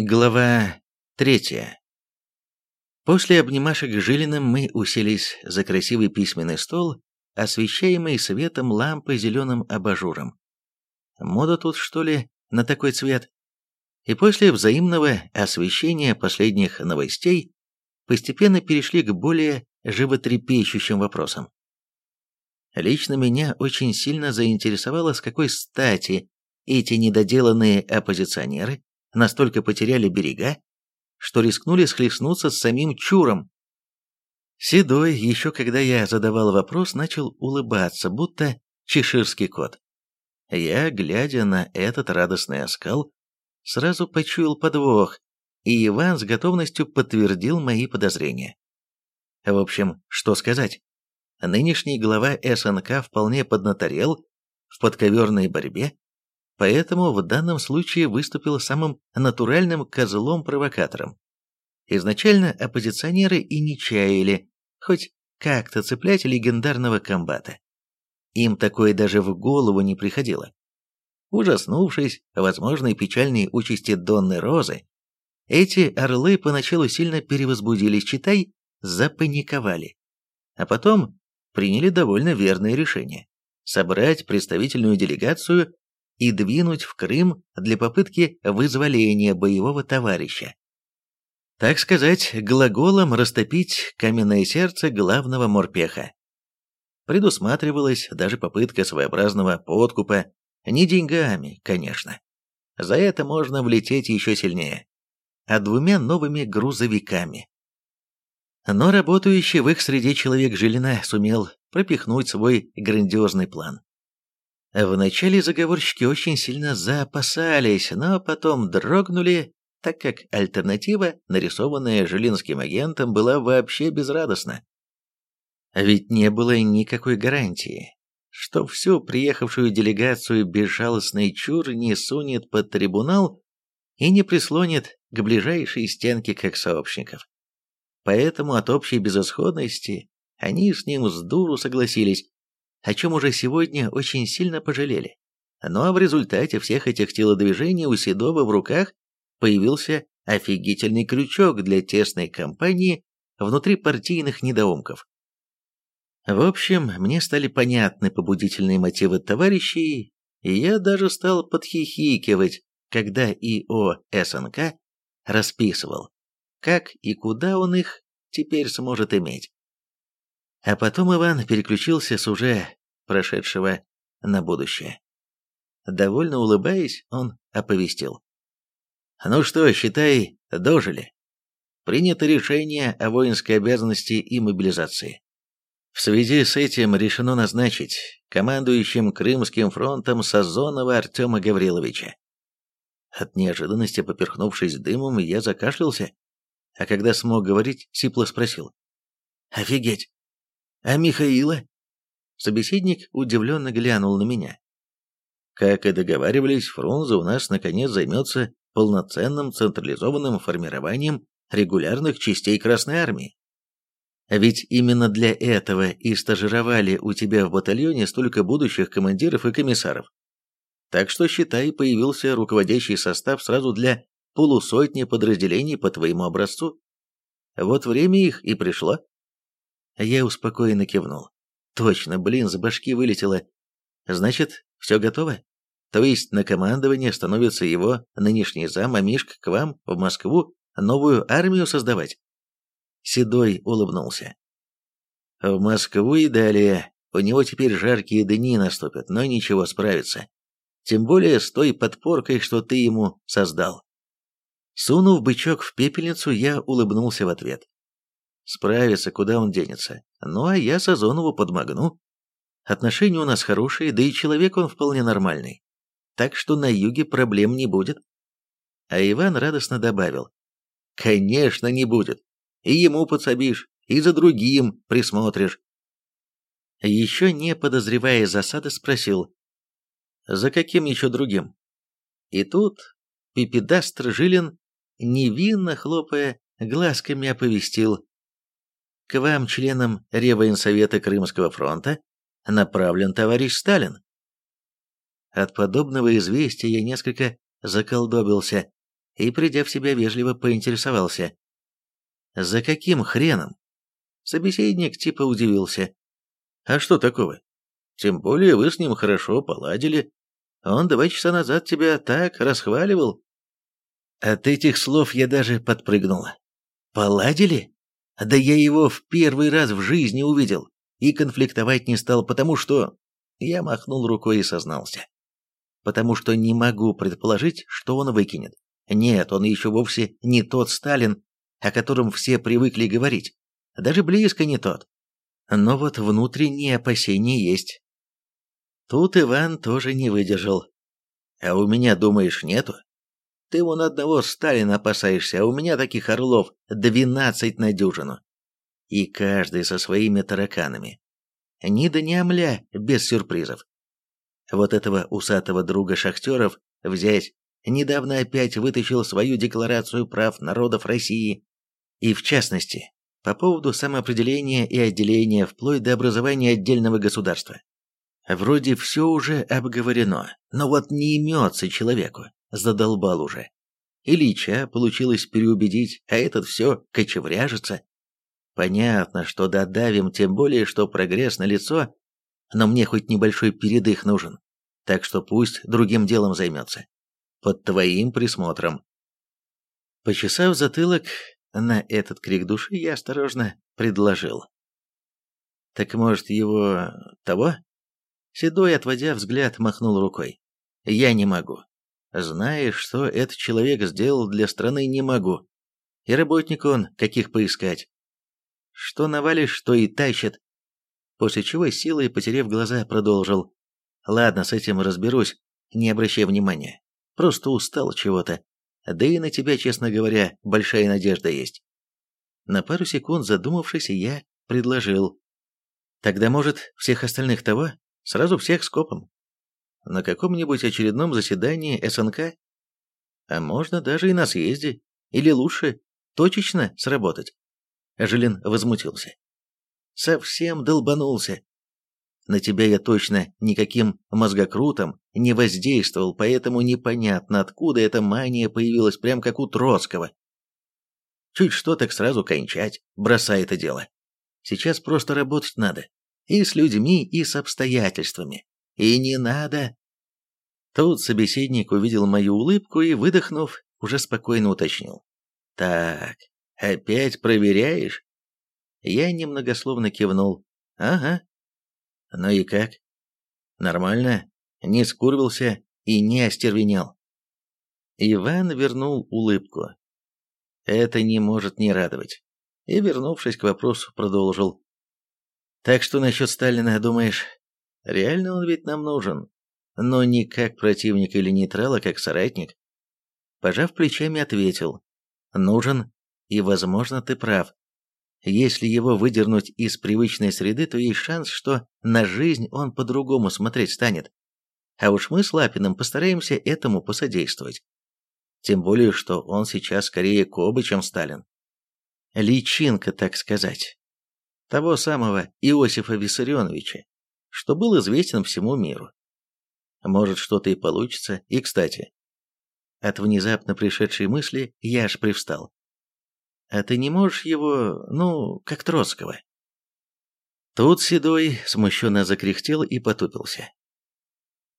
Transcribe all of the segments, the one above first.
Глава третья. После обнимашек с Жилиным мы уселись за красивый письменный стол, освещаемый светом лампы зеленым абажуром. Мода тут, что ли, на такой цвет? И после взаимного освещения последних новостей постепенно перешли к более животрепещущим вопросам. Лично меня очень сильно заинтересовало, с какой стати эти недоделанные оппозиционеры настолько потеряли берега, что рискнули схлестнуться с самим Чуром. Седой, еще когда я задавал вопрос, начал улыбаться, будто чеширский кот. Я, глядя на этот радостный оскал, сразу почуял подвох, и Иван с готовностью подтвердил мои подозрения. В общем, что сказать? Нынешний глава СНК вполне поднаторел в подковерной борьбе поэтому в данном случае выступил самым натуральным козлом-провокатором. Изначально оппозиционеры и не чаяли хоть как-то цеплять легендарного комбата. Им такое даже в голову не приходило. Ужаснувшись возможной печальной участи Донны Розы, эти орлы поначалу сильно перевозбудились, читай, запаниковали. А потом приняли довольно верное решение – собрать представительную делегацию и двинуть в Крым для попытки вызволения боевого товарища. Так сказать, глаголом растопить каменное сердце главного морпеха. Предусматривалась даже попытка своеобразного подкупа, не деньгами, конечно. За это можно влететь еще сильнее, а двумя новыми грузовиками. Но работающий в их среде человек Жилина сумел пропихнуть свой грандиозный план. Вначале заговорщики очень сильно заопасались, но потом дрогнули, так как альтернатива, нарисованная Жилинским агентом, была вообще безрадостна. Ведь не было никакой гарантии, что всю приехавшую делегацию безжалостный чур не сунет под трибунал и не прислонит к ближайшей стенке как сообщников. Поэтому от общей безысходности они с ним с дуру согласились, о чем уже сегодня очень сильно пожалели. А в результате всех этих телодвижений у Седова в руках появился офигительный крючок для тесной компании внутри партийных недоумков. В общем, мне стали понятны побудительные мотивы товарищей, и я даже стал подхихикивать, когда ИО СНК расписывал, как и куда он их теперь сможет иметь. А потом Иван переключился с уже прошедшего на будущее. Довольно улыбаясь, он оповестил. «Ну что, считай, дожили. Принято решение о воинской обязанности и мобилизации. В связи с этим решено назначить командующим Крымским фронтом Сазонова Артема Гавриловича. От неожиданности, поперхнувшись дымом, я закашлялся, а когда смог говорить, сипло спросил. «Офигеть! А Михаила?» Собеседник удивленно глянул на меня. Как и договаривались, Фрунзе у нас наконец займется полноценным централизованным формированием регулярных частей Красной Армии. Ведь именно для этого и стажировали у тебя в батальоне столько будущих командиров и комиссаров. Так что, считай, появился руководящий состав сразу для полусотни подразделений по твоему образцу. Вот время их и пришло. Я успокоенно кивнул. Точно, блин, с башки вылетело. Значит, все готово? То есть на командование становится его нынешний зам, а Мишка к вам в Москву новую армию создавать? Седой улыбнулся. В Москву и далее. У него теперь жаркие дни наступят, но ничего, справится. Тем более с той подпоркой, что ты ему создал. Сунув бычок в пепельницу, я улыбнулся в ответ. Справится, куда он денется. Ну, а я Сазонову подмогну. Отношения у нас хорошие, да и человек он вполне нормальный. Так что на юге проблем не будет. А Иван радостно добавил. Конечно, не будет. И ему подсобишь, и за другим присмотришь. Еще не подозревая засады, спросил. За каким еще другим? И тут Пипедастр Жилин, невинно хлопая глазками, оповестил. К вам, членам Реввоенсовета Крымского фронта, направлен товарищ Сталин. От подобного известия я несколько заколдобился и, придя в себя, вежливо поинтересовался. «За каким хреном?» Собеседник типа удивился. «А что такого? Тем более вы с ним хорошо поладили. Он два часа назад тебя так расхваливал». От этих слов я даже подпрыгнула. «Поладили? Да я его в первый раз в жизни увидел и конфликтовать не стал, потому что...» Я махнул рукой и сознался. «Потому что не могу предположить, что он выкинет. Нет, он еще вовсе не тот Сталин, о котором все привыкли говорить. Даже близко не тот. Но вот внутренние опасения есть. Тут Иван тоже не выдержал. А у меня, думаешь, нету? Ты вон одного Сталина опасаешься, а у меня таких орлов двенадцать на дюжину. И каждый со своими тараканами. Ни да не омля, без сюрпризов. Вот этого усатого друга шахтеров взять недавно опять вытащил свою декларацию прав народов России. И в частности, по поводу самоопределения и отделения вплоть до образования отдельного государства. Вроде все уже обговорено, но вот не имется человеку, задолбал уже. Ильича получилось переубедить, а этот все кочевряжется. Понятно, что додавим, тем более, что прогресс налицо, но мне хоть небольшой передых нужен, так что пусть другим делом займется. Под твоим присмотром. Почесав затылок, на этот крик души я осторожно предложил. «Так, может, его... того?» Седой, отводя взгляд, махнул рукой. «Я не могу. Знаешь, что этот человек сделал для страны, не могу. И работник он, каких поискать. Что навалишь, что и тащит». После чего силой, потеряв глаза, продолжил. «Ладно, с этим разберусь, не обращай внимания. Просто устал чего-то. Да и на тебя, честно говоря, большая надежда есть. На пару секунд задумавшись, я предложил. Тогда, может, всех остальных того? Сразу всех скопом? На каком-нибудь очередном заседании СНК? А можно даже и на съезде. Или лучше, точечно сработать. Жилин возмутился. Совсем долбанулся. На тебя я точно никаким мозгокрутом не воздействовал, поэтому непонятно, откуда эта мания появилась, прям как у Троцкого. Чуть что, так сразу кончать, бросай это дело. Сейчас просто работать надо. И с людьми, и с обстоятельствами. И не надо. Тут собеседник увидел мою улыбку и, выдохнув, уже спокойно уточнил. «Так, опять проверяешь?» Я немногословно кивнул. «Ага, ну и как? Нормально? Не скурвился и не остервенел. Иван вернул улыбку. Это не может не радовать. И, вернувшись к вопросу, продолжил. Так что насчет Сталина, думаешь, реально он ведь нам нужен? Но не как противник или нейтрал, а как соратник? Пожав плечами, ответил. Нужен, и, возможно, ты прав. Если его выдернуть из привычной среды, то есть шанс, что на жизнь он по-другому смотреть станет. А уж мы с Лапиным постараемся этому посодействовать. Тем более, что он сейчас скорее Коба, чем Сталин. Личинка, так сказать. Того самого Иосифа Виссарионовича, что был известен всему миру. Может, что-то и получится. И, кстати, от внезапно пришедшей мысли я аж привстал. А ты не можешь его, ну, как Троцкого?» Тут Седой смущенно закряхтел и потупился.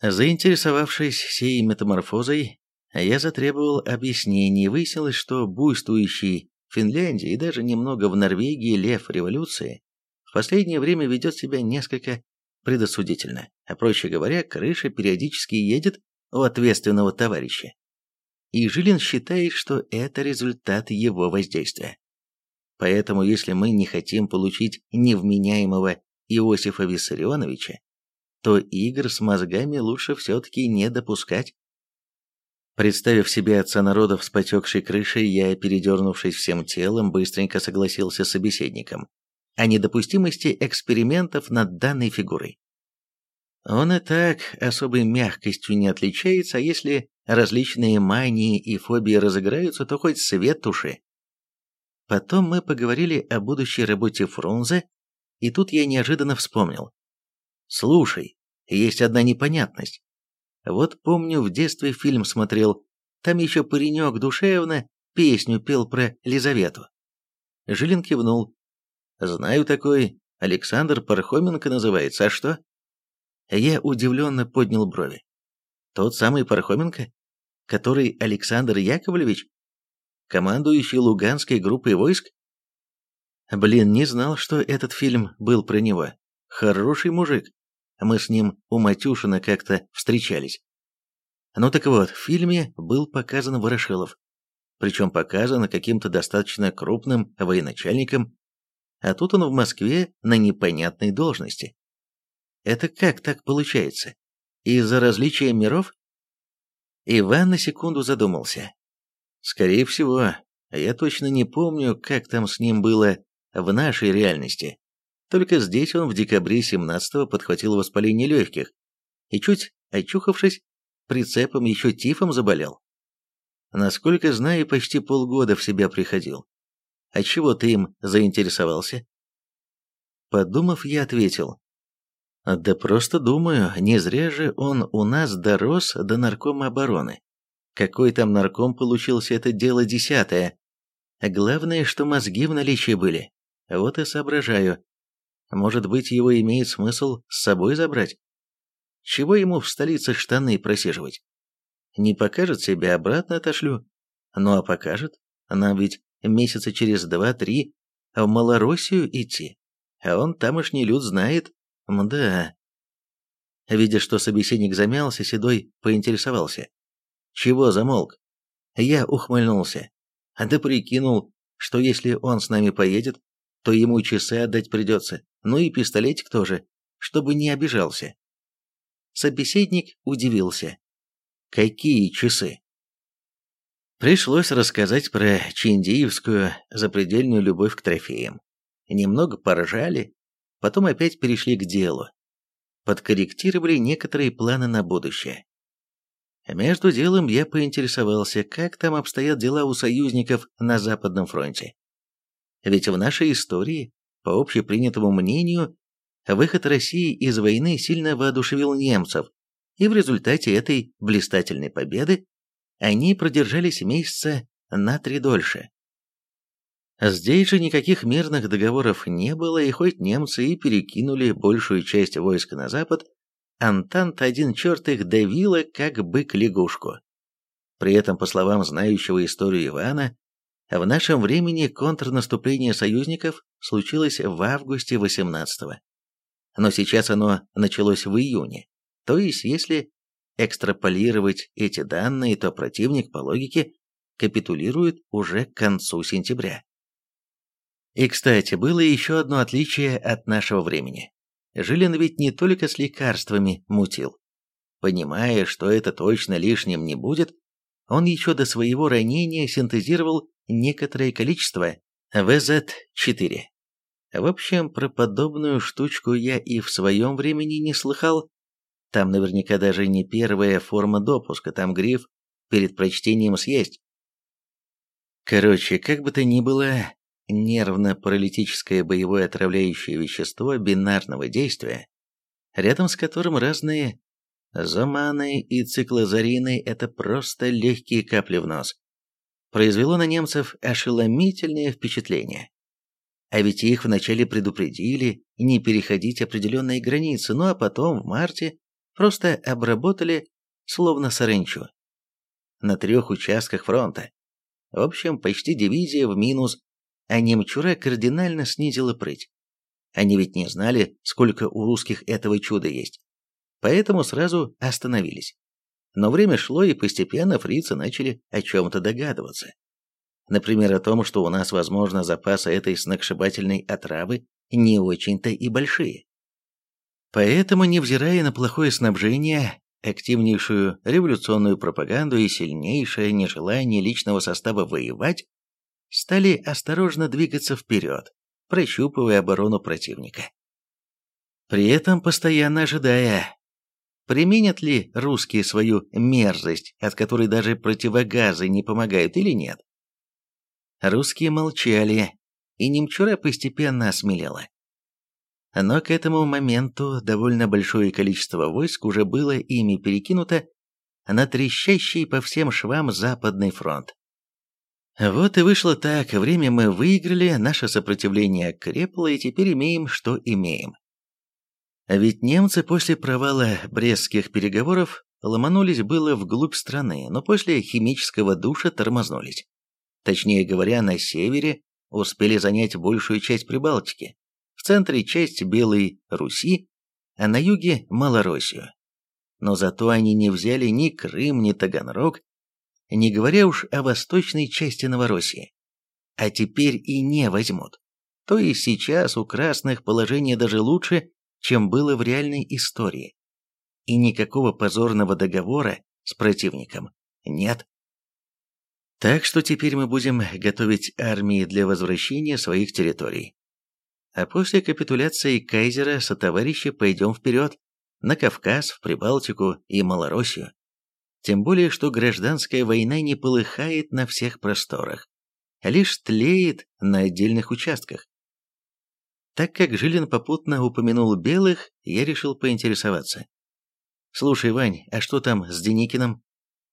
Заинтересовавшись сей метаморфозой, я затребовал объяснений, выяснилось, что буйствующий в Финляндии и даже немного в Норвегии лев революции в последнее время ведет себя несколько предосудительно, а проще говоря, крыша периодически едет у ответственного товарища и Жилин считает, что это результат его воздействия. Поэтому, если мы не хотим получить невменяемого Иосифа Виссарионовича, то игр с мозгами лучше все-таки не допускать. Представив себе отца народов с потекшей крышей, я, передернувшись всем телом, быстренько согласился с собеседником о недопустимости экспериментов над данной фигурой. Он и так особой мягкостью не отличается, а если различные мании и фобии разыграются, то хоть свет туши. Потом мы поговорили о будущей работе Фрунзе, и тут я неожиданно вспомнил. Слушай, есть одна непонятность. Вот помню, в детстве фильм смотрел Там еще паренек душевно песню пел про Лизавету. Жилин кивнул. Знаю такой, Александр Пархоменко называется, а что? Я удивленно поднял брови. Тот самый Пархоменко, который Александр Яковлевич, командующий Луганской группой войск? Блин, не знал, что этот фильм был про него. Хороший мужик. Мы с ним у Матюшина как-то встречались. Ну так вот, в фильме был показан Ворошилов. Причем показан каким-то достаточно крупным военачальником, а тут он в Москве на непонятной должности. Это как так получается? Из-за различия миров? Иван на секунду задумался. Скорее всего, я точно не помню, как там с ним было в нашей реальности. Только здесь он в декабре 17-го подхватил воспаление легких и, чуть очухавшись, прицепом еще тифом заболел. Насколько знаю, почти полгода в себя приходил. А чего ты им заинтересовался? Подумав, я ответил. Да просто думаю, не зря же он у нас дорос до наркома обороны. Какой там нарком получился, это дело десятое. Главное, что мозги в наличии были. Вот и соображаю. Может быть, его имеет смысл с собой забрать? Чего ему в столице штаны просиживать? Не покажет себя, обратно отошлю. Ну а покажет. Нам ведь месяца через два-три в Малороссию идти. А он тамошний люд знает. Мда. Видя, что собеседник замялся, Седой поинтересовался. Чего замолк? Я ухмыльнулся. Да прикинул, что если он с нами поедет, то ему часы отдать придется, ну и пистолетик тоже, чтобы не обижался. Собеседник удивился. Какие часы? Пришлось рассказать про чиндиевскую запредельную любовь к трофеям. Немного поржали, потом опять перешли к делу. Подкорректировали некоторые планы на будущее. Между делом я поинтересовался, как там обстоят дела у союзников на Западном фронте. Ведь в нашей истории, по общепринятому мнению, выход России из войны сильно воодушевил немцев, и в результате этой блистательной победы они продержались месяца на три дольше. Здесь же никаких мирных договоров не было, и хоть немцы и перекинули большую часть войск на запад, Антант один черт их давила, как бык лягушку. При этом, по словам знающего историю Ивана, в нашем времени контрнаступление союзников случилось в августе 18-го. Но сейчас оно началось в июне. То есть, если экстраполировать эти данные, то противник, по логике, капитулирует уже к концу сентября. И, кстати, было еще одно отличие от нашего времени. Жилин ведь не только с лекарствами мутил. Понимая, что это точно лишним не будет, он еще до своего ранения синтезировал некоторое количество ВЗ-4. В общем, про подобную штучку я и в своем времени не слыхал. Там наверняка даже не первая форма допуска, там гриф перед прочтением съесть. Короче, как бы то ни было, нервно-паралитическое боевое отравляющее вещество бинарного действия, рядом с которым разные заманы и циклозарины – это просто легкие капли в нос произвело на немцев ошеломительное впечатление. А ведь их вначале предупредили не переходить определенные границы, ну а потом, в марте, просто обработали словно саранчу. На трех участках фронта. В общем, почти дивизия в минус, а немчура кардинально снизила прыть. Они ведь не знали, сколько у русских этого чуда есть. Поэтому сразу остановились. Но время шло, и постепенно фрицы начали о чем-то догадываться. Например, о том, что у нас, возможно, запасы этой сногсшибательной отравы не очень-то и большие. Поэтому, невзирая на плохое снабжение, активнейшую революционную пропаганду и сильнейшее нежелание личного состава воевать, стали осторожно двигаться вперед, прощупывая оборону противника. При этом постоянно ожидая, Применят ли русские свою мерзость, от которой даже противогазы не помогают или нет? Русские молчали, и Немчура постепенно осмелела. Но к этому моменту довольно большое количество войск уже было ими перекинуто, на трещащий по всем швам Западный фронт. Вот и вышло так, время мы выиграли, наше сопротивление крепло, и теперь имеем, что имеем. А ведь немцы после провала брестских переговоров ломанулись было вглубь страны, но после химического душа тормознулись. Точнее говоря, на севере успели занять большую часть Прибалтики, в центре часть Белой Руси, а на юге – Малороссию. Но зато они не взяли ни Крым, ни Таганрог, не говоря уж о восточной части Новороссии. А теперь и не возьмут. То есть сейчас у красных положение даже лучше, чем было в реальной истории. И никакого позорного договора с противником нет. Так что теперь мы будем готовить армии для возвращения своих территорий. А после капитуляции кайзера со товарищи пойдем вперед, на Кавказ, в Прибалтику и Малороссию. Тем более, что гражданская война не полыхает на всех просторах, а лишь тлеет на отдельных участках. Так как Жилин попутно упомянул белых, я решил поинтересоваться. «Слушай, Вань, а что там с Деникиным?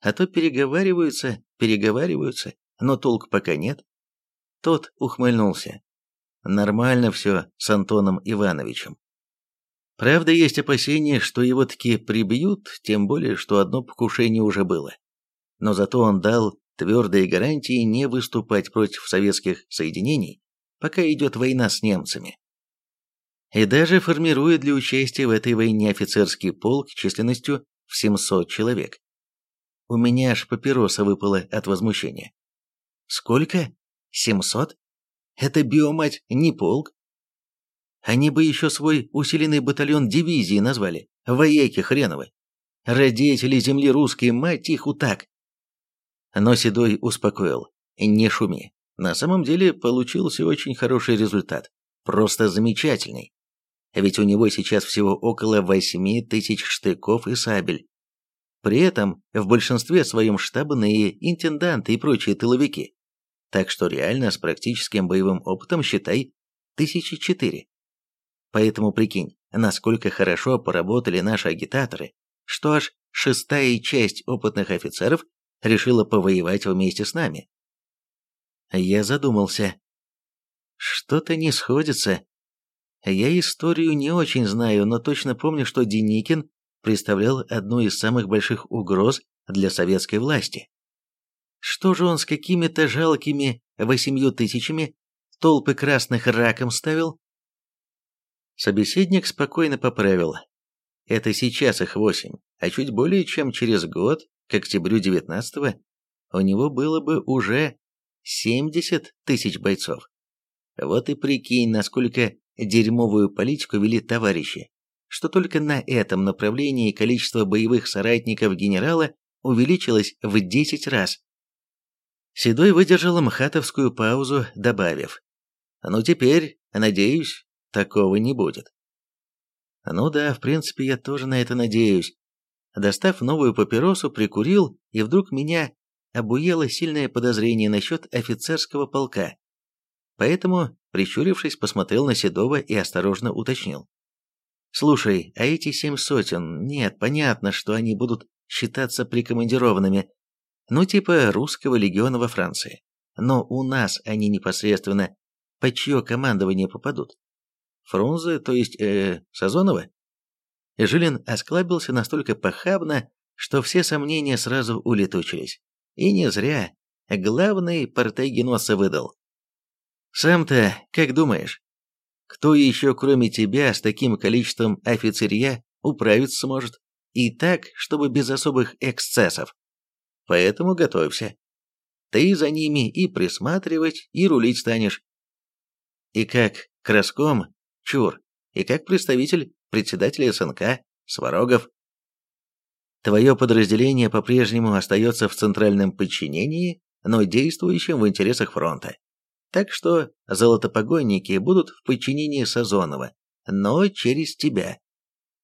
А то переговариваются, переговариваются, но толк пока нет». Тот ухмыльнулся. «Нормально все с Антоном Ивановичем. Правда, есть опасения, что его таки прибьют, тем более, что одно покушение уже было. Но зато он дал твердые гарантии не выступать против советских соединений, пока идет война с немцами и даже формирует для участия в этой войне офицерский полк численностью в 700 человек. У меня аж папироса выпала от возмущения. Сколько? 700? Это, биомать, не полк. Они бы еще свой усиленный батальон дивизии назвали, вояки хреновы. Родители земли русские, мать их так. Но Седой успокоил, не шуми. На самом деле получился очень хороший результат, просто замечательный ведь у него сейчас всего около 8 тысяч штыков и сабель. При этом в большинстве своем штабные интенданты и прочие тыловики. Так что реально с практическим боевым опытом, считай, тысячи четыре. Поэтому прикинь, насколько хорошо поработали наши агитаторы, что аж шестая часть опытных офицеров решила повоевать вместе с нами. Я задумался. Что-то не сходится, я историю не очень знаю, но точно помню, что Деникин представлял одну из самых больших угроз для советской власти. Что же он с какими-то жалкими восемью тысячами толпы красных раком ставил? Собеседник спокойно поправил. Это сейчас их восемь, а чуть более чем через год, к октябрю 19-го, у него было бы уже 70 тысяч бойцов. Вот и прикинь, насколько дерьмовую политику вели товарищи, что только на этом направлении количество боевых соратников генерала увеличилось в 10 раз. Седой выдержал мхатовскую паузу, добавив, «Ну теперь, надеюсь, такого не будет». Ну да, в принципе, я тоже на это надеюсь. Достав новую папиросу, прикурил, и вдруг меня обуело сильное подозрение насчет офицерского полка. Поэтому, прищурившись, посмотрел на Седова и осторожно уточнил. «Слушай, а эти семь сотен, нет, понятно, что они будут считаться прикомандированными, ну типа русского легиона во Франции. Но у нас они непосредственно под чье командование попадут? Фрунзе, то есть, э, Сазонова?» Жилин осклабился настолько похабно, что все сомнения сразу улетучились. И не зря. Главный Портегиноса выдал. Сам-то как думаешь? Кто еще, кроме тебя, с таким количеством офицерья управиться сможет? И так, чтобы без особых эксцессов. Поэтому готовься. Ты за ними и присматривать, и рулить станешь. И как краском, чур, и как представитель председателя СНК, Сварогов. Твое подразделение по-прежнему остается в центральном подчинении, но действующим в интересах фронта. Так что золотопогонники будут в подчинении Сазонова, но через тебя.